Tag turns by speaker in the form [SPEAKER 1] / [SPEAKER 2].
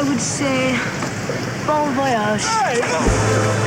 [SPEAKER 1] I would say bon voyage.